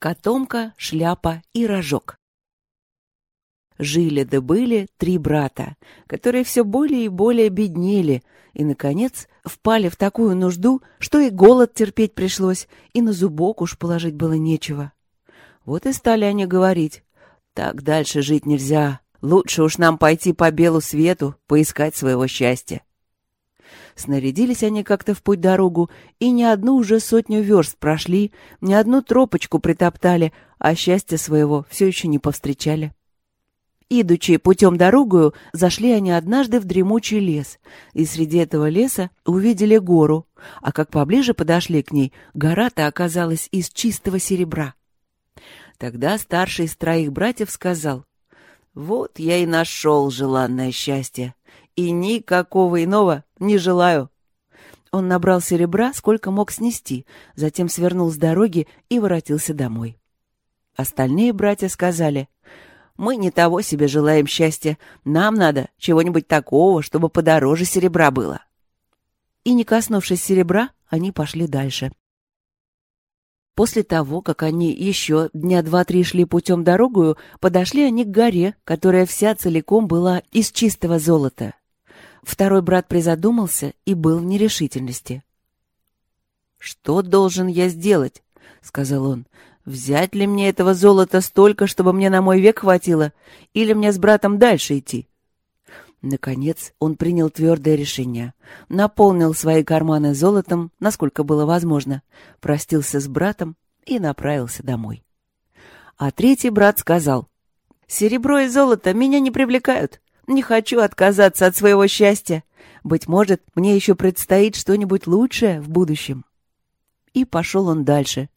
Котомка, шляпа и рожок. Жили да были три брата, которые все более и более беднели, и, наконец, впали в такую нужду, что и голод терпеть пришлось, и на зубок уж положить было нечего. Вот и стали они говорить, так дальше жить нельзя, лучше уж нам пойти по белу свету, поискать своего счастья. Снарядились они как-то в путь-дорогу, и ни одну уже сотню верст прошли, ни одну тропочку притоптали, а счастья своего все еще не повстречали. Идучи путем дорогою, зашли они однажды в дремучий лес, и среди этого леса увидели гору, а как поближе подошли к ней, гора-то оказалась из чистого серебра. Тогда старший из троих братьев сказал, «Вот я и нашел желанное счастье и никакого иного не желаю. Он набрал серебра, сколько мог снести, затем свернул с дороги и воротился домой. Остальные братья сказали, «Мы не того себе желаем счастья, нам надо чего-нибудь такого, чтобы подороже серебра было». И, не коснувшись серебра, они пошли дальше. После того, как они еще дня два-три шли путем дорогую, подошли они к горе, которая вся целиком была из чистого золота. Второй брат призадумался и был в нерешительности. «Что должен я сделать?» — сказал он. «Взять ли мне этого золота столько, чтобы мне на мой век хватило, или мне с братом дальше идти?» Наконец он принял твердое решение, наполнил свои карманы золотом, насколько было возможно, простился с братом и направился домой. А третий брат сказал, «Серебро и золото меня не привлекают. Не хочу отказаться от своего счастья. Быть может, мне еще предстоит что-нибудь лучшее в будущем. И пошел он дальше.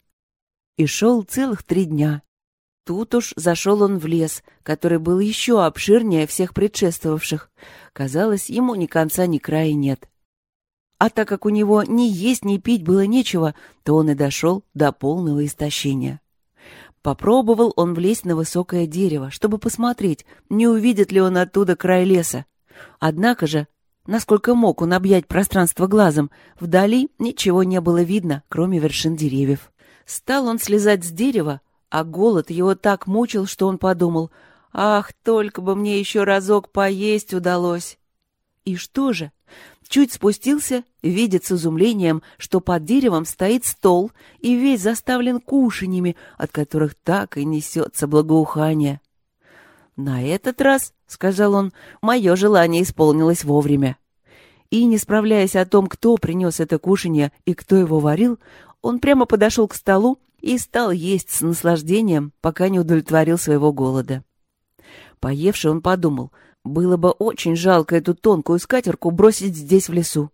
И шел целых три дня. Тут уж зашел он в лес, который был еще обширнее всех предшествовавших. Казалось, ему ни конца, ни края нет. А так как у него ни есть, ни пить было нечего, то он и дошел до полного истощения. Попробовал он влезть на высокое дерево, чтобы посмотреть, не увидит ли он оттуда край леса. Однако же, насколько мог он объять пространство глазом, вдали ничего не было видно, кроме вершин деревьев. Стал он слезать с дерева, а голод его так мучил, что он подумал, «Ах, только бы мне еще разок поесть удалось!» И что же? Чуть спустился, видит с изумлением, что под деревом стоит стол и весь заставлен кушаньями, от которых так и несется благоухание. «На этот раз, — сказал он, — мое желание исполнилось вовремя». И, не справляясь о том, кто принес это кушанье и кто его варил, он прямо подошел к столу и стал есть с наслаждением, пока не удовлетворил своего голода. Поевший он подумал — было бы очень жалко эту тонкую скатерку бросить здесь в лесу.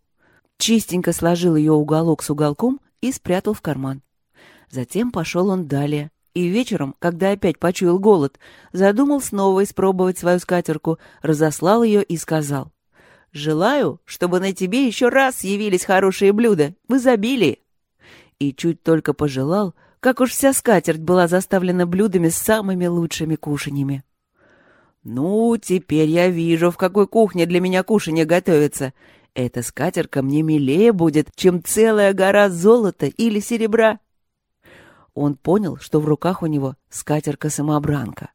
Чистенько сложил ее уголок с уголком и спрятал в карман. Затем пошел он далее. И вечером, когда опять почуял голод, задумал снова испробовать свою скатерку, разослал ее и сказал. «Желаю, чтобы на тебе еще раз явились хорошие блюда, в изобилии». И чуть только пожелал, как уж вся скатерть была заставлена блюдами с самыми лучшими кушаньями. «Ну, теперь я вижу, в какой кухне для меня кушанье готовится. Эта скатерка мне милее будет, чем целая гора золота или серебра». Он понял, что в руках у него скатерка-самобранка.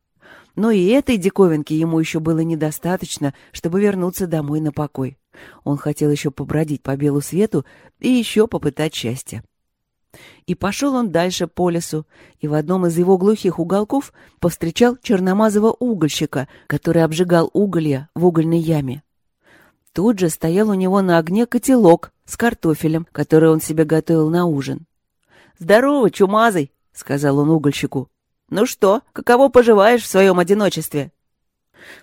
Но и этой диковинки ему еще было недостаточно, чтобы вернуться домой на покой. Он хотел еще побродить по белу свету и еще попытать счастье. И пошел он дальше по лесу, и в одном из его глухих уголков повстречал черномазого угольщика, который обжигал уголья в угольной яме. Тут же стоял у него на огне котелок с картофелем, который он себе готовил на ужин. «Здорово, чумазый!» — сказал он угольщику. «Ну что, каково поживаешь в своем одиночестве?»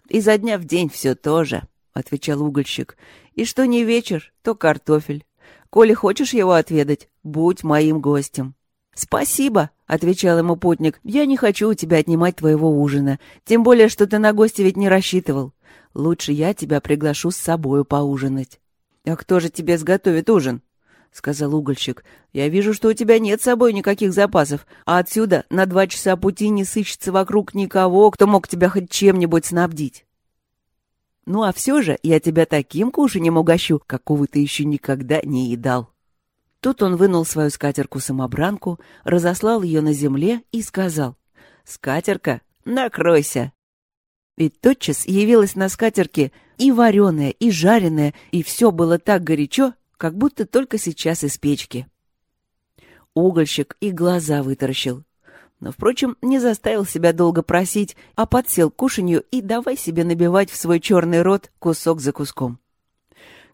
«Изо дня в день все то же», — отвечал угольщик. «И что не вечер, то картофель. Коли хочешь его отведать, будь моим гостем». «Спасибо», — отвечал ему путник, — «я не хочу у тебя отнимать твоего ужина, тем более, что ты на гости ведь не рассчитывал. Лучше я тебя приглашу с собою поужинать». «А кто же тебе сготовит ужин?» — сказал угольщик. «Я вижу, что у тебя нет с собой никаких запасов, а отсюда на два часа пути не сыщется вокруг никого, кто мог тебя хоть чем-нибудь снабдить». Ну а все же я тебя таким кушаньем угощу, какого ты еще никогда не едал. Тут он вынул свою скатерку-самобранку, разослал ее на земле и сказал «Скатерка, накройся!» И тотчас явилась на скатерке и вареная, и жареная, и все было так горячо, как будто только сейчас из печки. Угольщик и глаза вытаращил. Но, впрочем, не заставил себя долго просить, а подсел к кушанью и давай себе набивать в свой черный рот кусок за куском.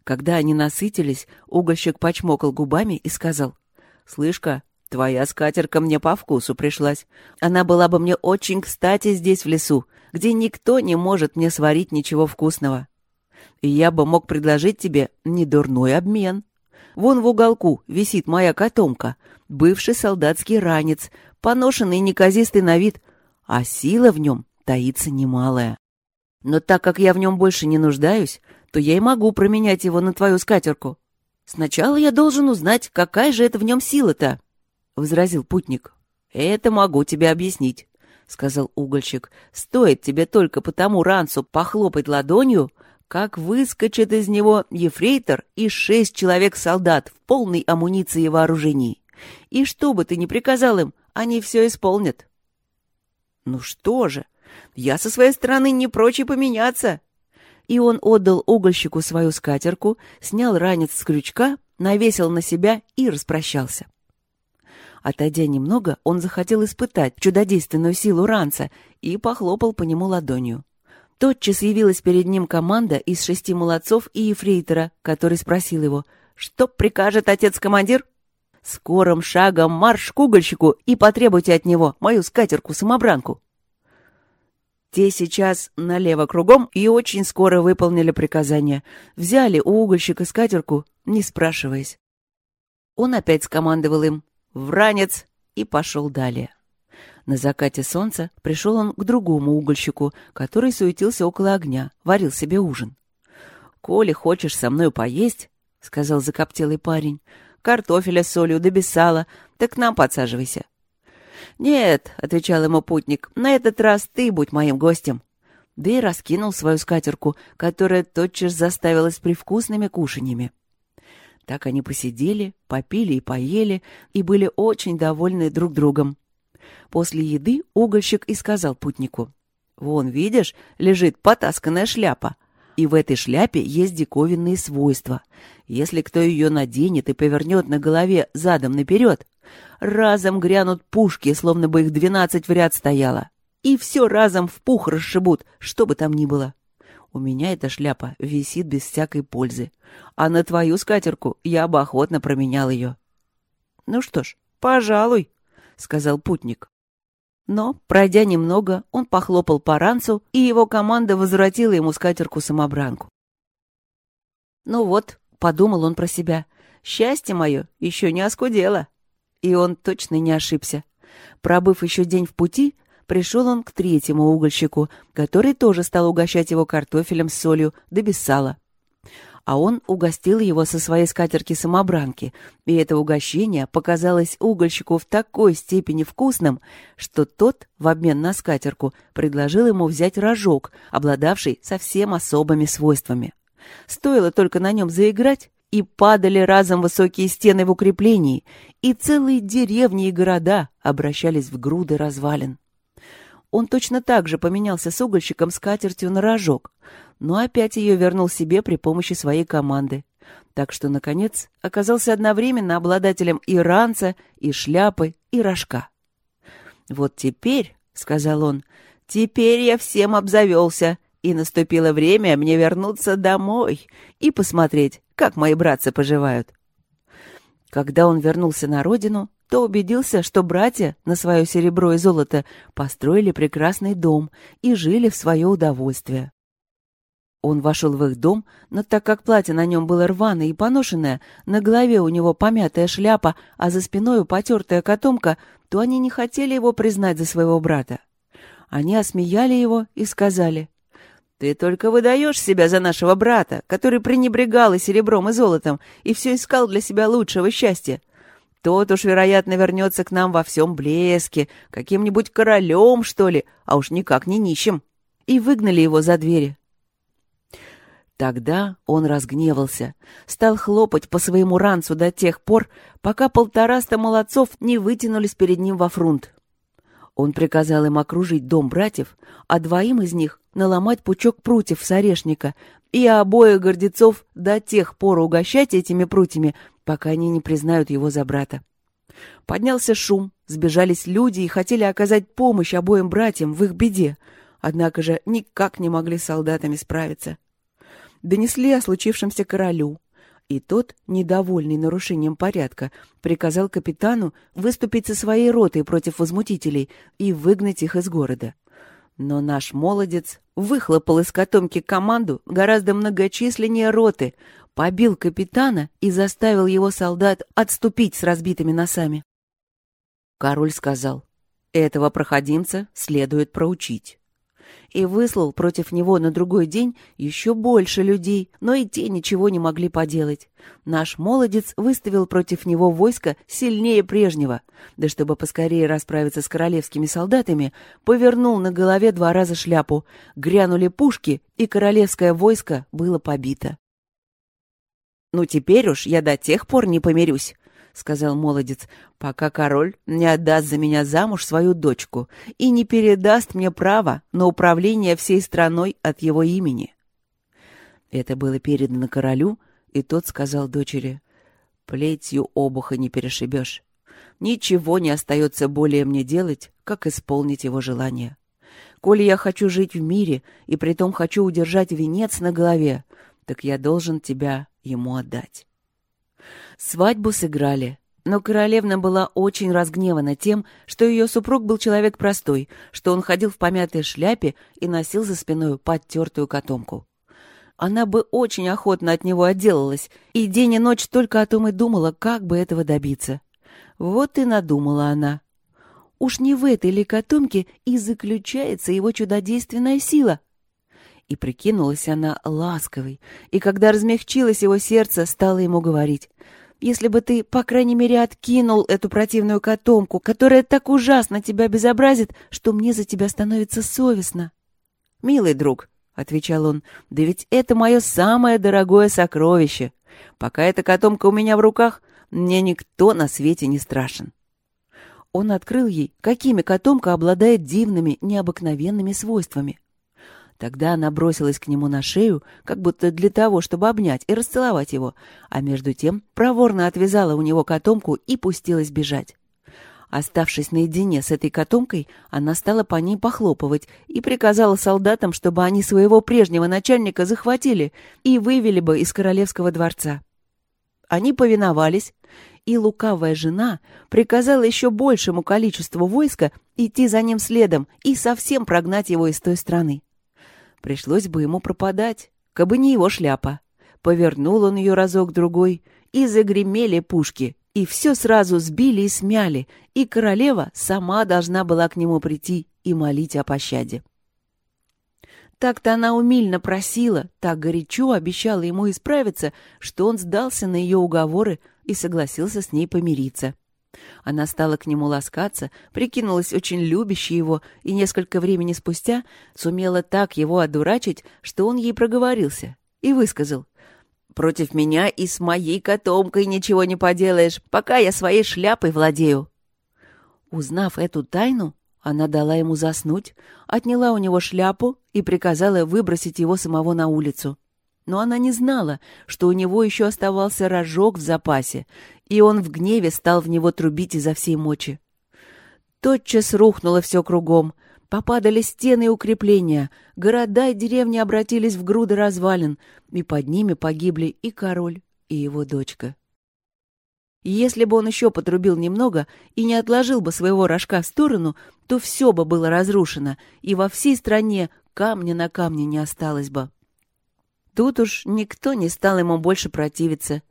Когда они насытились, угольщик почмокал губами и сказал, «Слышь-ка, твоя скатерка мне по вкусу пришлась. Она была бы мне очень кстати здесь, в лесу, где никто не может мне сварить ничего вкусного. И я бы мог предложить тебе недурной обмен. Вон в уголку висит моя котомка, бывший солдатский ранец, поношенный и неказистый на вид, а сила в нем таится немалая. Но так как я в нем больше не нуждаюсь, то я и могу променять его на твою скатерку. Сначала я должен узнать, какая же это в нем сила-то, — возразил путник. — Это могу тебе объяснить, — сказал угольщик. — Стоит тебе только по тому ранцу похлопать ладонью, как выскочит из него ефрейтор и шесть человек-солдат в полной амуниции и вооружении. И что бы ты ни приказал им, они все исполнят. — Ну что же, я со своей стороны не прочь поменяться, и он отдал угольщику свою скатерку, снял ранец с крючка, навесил на себя и распрощался. Отойдя немного, он захотел испытать чудодейственную силу ранца и похлопал по нему ладонью. Тотчас явилась перед ним команда из шести молодцов и ефрейтора, который спросил его, «Что прикажет отец-командир?» «Скорым шагом марш к угольщику и потребуйте от него мою скатерку-самобранку». Те сейчас налево кругом и очень скоро выполнили приказание. Взяли у угольщика скатерку, не спрашиваясь. Он опять скомандовал им «В ранец!» и пошел далее. На закате солнца пришел он к другому угольщику, который суетился около огня, варил себе ужин. «Коли хочешь со мной поесть, — сказал закоптелый парень, — картофеля с солью да без сала, так к нам подсаживайся. «Нет», — отвечал ему путник, — «на этот раз ты будь моим гостем». Да и раскинул свою скатерку, которая тотчас заставилась привкусными кушаньями. Так они посидели, попили и поели, и были очень довольны друг другом. После еды угольщик и сказал путнику. «Вон, видишь, лежит потасканная шляпа, и в этой шляпе есть диковинные свойства. Если кто ее наденет и повернет на голове задом наперед, разом грянут пушки, словно бы их двенадцать в ряд стояло. И все разом в пух расшибут, что бы там ни было. У меня эта шляпа висит без всякой пользы. А на твою скатерку я бы охотно променял ее. — Ну что ж, пожалуй, — сказал путник. Но, пройдя немного, он похлопал по ранцу, и его команда возвратила ему скатерку-самобранку. «Ну вот», — подумал он про себя, — «счастье мое еще не оскудело». И он точно не ошибся. Пробыв еще день в пути, пришел он к третьему угольщику, который тоже стал угощать его картофелем с солью, да без сала. А он угостил его со своей скатерки-самобранки, и это угощение показалось угольщику в такой степени вкусным, что тот, в обмен на скатерку, предложил ему взять рожок, обладавший совсем особыми свойствами. Стоило только на нем заиграть, и падали разом высокие стены в укреплении, и целые деревни и города обращались в груды развалин. Он точно так же поменялся с угольщиком с катертью на рожок, но опять ее вернул себе при помощи своей команды. Так что, наконец, оказался одновременно обладателем и ранца, и шляпы, и рожка. «Вот теперь», — сказал он, — «теперь я всем обзавелся, и наступило время мне вернуться домой и посмотреть, как мои братцы поживают. Когда он вернулся на родину, то убедился, что братья на свое серебро и золото построили прекрасный дом и жили в свое удовольствие. Он вошел в их дом, но так как платье на нем было рваное и поношенное, на голове у него помятая шляпа, а за спиной потертая котомка, то они не хотели его признать за своего брата. Они осмеяли его и сказали, ты только выдаешь себя за нашего брата, который пренебрегал и серебром, и золотом, и все искал для себя лучшего счастья. Тот уж, вероятно, вернется к нам во всем блеске, каким-нибудь королем, что ли, а уж никак не нищим. И выгнали его за двери. Тогда он разгневался, стал хлопать по своему ранцу до тех пор, пока полтораста молодцов не вытянулись перед ним во фрунт. Он приказал им окружить дом братьев, а двоим из них наломать пучок прутьев с орешника и обоих гордецов до тех пор угощать этими прутьями, пока они не признают его за брата. Поднялся шум, сбежались люди и хотели оказать помощь обоим братьям в их беде, однако же никак не могли с солдатами справиться донесли о случившемся королю, и тот, недовольный нарушением порядка, приказал капитану выступить со своей ротой против возмутителей и выгнать их из города. Но наш молодец выхлопал из котомки команду гораздо многочисленнее роты, побил капитана и заставил его солдат отступить с разбитыми носами. Король сказал, этого проходимца следует проучить и выслал против него на другой день еще больше людей, но и те ничего не могли поделать. Наш молодец выставил против него войско сильнее прежнего, да чтобы поскорее расправиться с королевскими солдатами, повернул на голове два раза шляпу, грянули пушки, и королевское войско было побито. «Ну теперь уж я до тех пор не помирюсь», сказал молодец, пока король не отдаст за меня замуж свою дочку и не передаст мне право на управление всей страной от его имени. Это было передано королю, и тот сказал дочери, «Плетью обуха не перешибешь. Ничего не остается более мне делать, как исполнить его желание. Коли я хочу жить в мире и притом хочу удержать венец на голове, так я должен тебя ему отдать». Свадьбу сыграли, но королевна была очень разгневана тем, что ее супруг был человек простой, что он ходил в помятой шляпе и носил за спиной подтертую котомку. Она бы очень охотно от него отделалась, и день и ночь только о том и думала, как бы этого добиться. Вот и надумала она. Уж не в этой ли котомке и заключается его чудодейственная сила? И прикинулась она ласковой, и когда размягчилось его сердце, стала ему говорить — если бы ты, по крайней мере, откинул эту противную котомку, которая так ужасно тебя безобразит, что мне за тебя становится совестно. — Милый друг, — отвечал он, — да ведь это мое самое дорогое сокровище. Пока эта котомка у меня в руках, мне никто на свете не страшен. Он открыл ей, какими котомка обладает дивными, необыкновенными свойствами — Тогда она бросилась к нему на шею, как будто для того, чтобы обнять и расцеловать его, а между тем проворно отвязала у него котомку и пустилась бежать. Оставшись наедине с этой котомкой, она стала по ней похлопывать и приказала солдатам, чтобы они своего прежнего начальника захватили и вывели бы из королевского дворца. Они повиновались, и лукавая жена приказала еще большему количеству войска идти за ним следом и совсем прогнать его из той страны. Пришлось бы ему пропадать, кабы не его шляпа. Повернул он ее разок-другой, и загремели пушки, и все сразу сбили и смяли, и королева сама должна была к нему прийти и молить о пощаде. Так-то она умильно просила, так горячо обещала ему исправиться, что он сдался на ее уговоры и согласился с ней помириться. Она стала к нему ласкаться, прикинулась очень любящей его и несколько времени спустя сумела так его одурачить, что он ей проговорился и высказал. «Против меня и с моей котомкой ничего не поделаешь, пока я своей шляпой владею». Узнав эту тайну, она дала ему заснуть, отняла у него шляпу и приказала выбросить его самого на улицу. Но она не знала, что у него еще оставался рожок в запасе, и он в гневе стал в него трубить изо всей мочи. Тотчас рухнуло все кругом. Попадали стены и укрепления, города и деревни обратились в груды развалин, и под ними погибли и король, и его дочка. если бы он еще потрубил немного и не отложил бы своего рожка в сторону, то все бы было разрушено, и во всей стране камня на камне не осталось бы. Тут уж никто не стал ему больше противиться,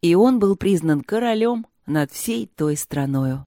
и он был признан королем над всей той страною.